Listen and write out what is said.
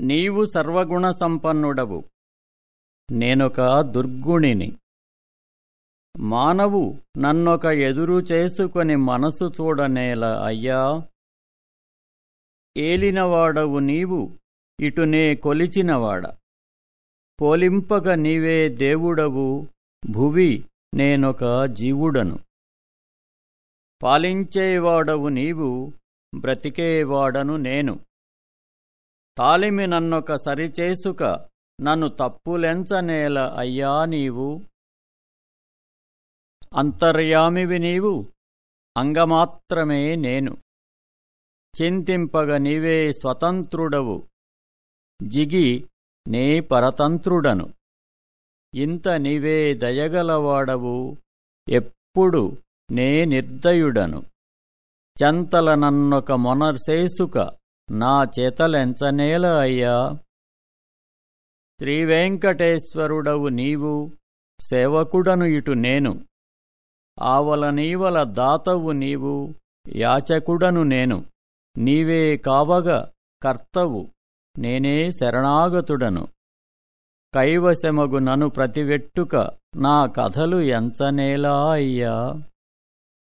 నీవు సర్వగుణ సంపన్నుడవు నేనొక దుర్గుణిని. మానవు నన్నొక ఎదురు చేసుకొని మనసు చూడనేల అయ్యా. ఏలినవాడవు నీవు ఇటునే కొలిచినవాడ. పోలింపక నీవే దేవుడవు భువి నేనొక జీవుడను. పాలించేవాడవు నీవు బ్రతికేవాడను నేను. తాలిమి నన్నొక సరిచేసుక నన్ను తప్పులెంచనేల అయ్యా నీవు? అంతర్యామివి నీవు అంగమాత్రమే నేను. చింతింపగ నీవే స్వతంత్రుడవు జిగి నే పరతంత్రుడను. ఇంత నీవే దయగలవాడవు ఎప్పుడు నే నిర్దయుడను. చంతల నన్నొక మొనర్సేసుక నా చేతలెంచనేల అయ్యా. శ్రీవేంకటేశ్వరుడవు నీవు సేవకుడను ఇటు నేను. ఆవల నీవల దాతవు నీవు యాచకుడను నేను. నీవే కావగ కర్తవు నేనే శరణాగతుడను. కైవశమగు నను ప్రతివెట్టుక నా కథలు ఎంచనేలా అయ్యా.